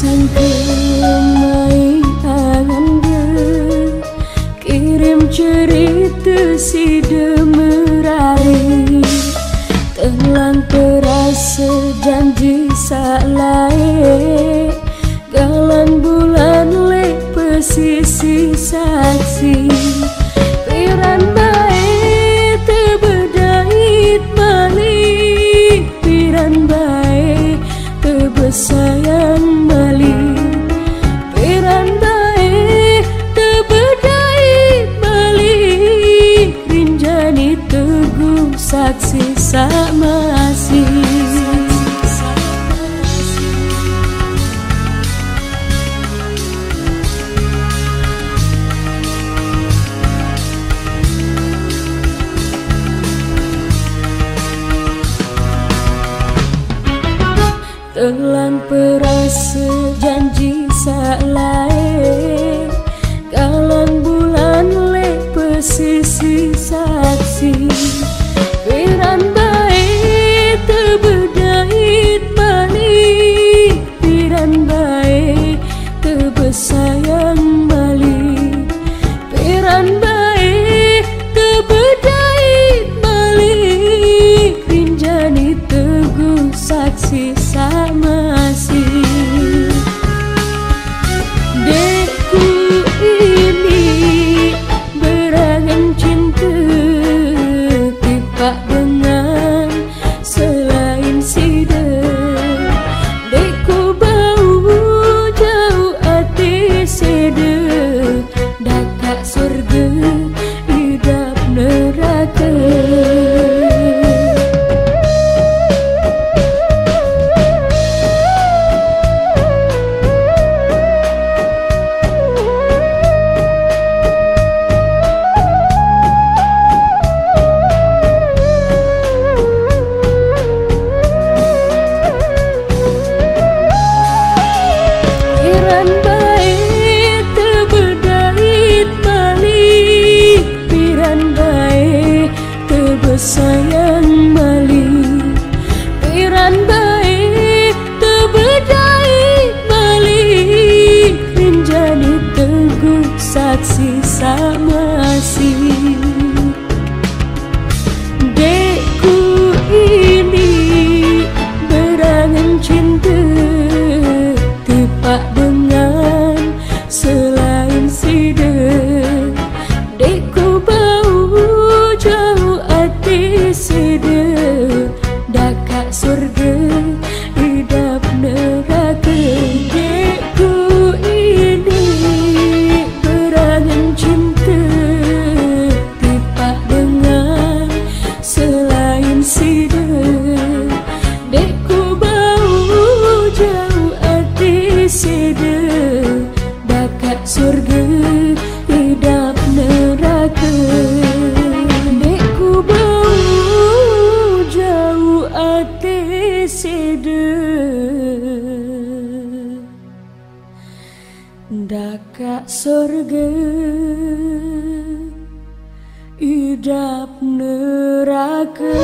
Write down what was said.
Sampai mai kirim cerita si terasa janji galan bulan le pesisi saksi. Telan perasa janji salah Kalan bulan le pesisi saksi. surga Nak sorga. Idap neraka.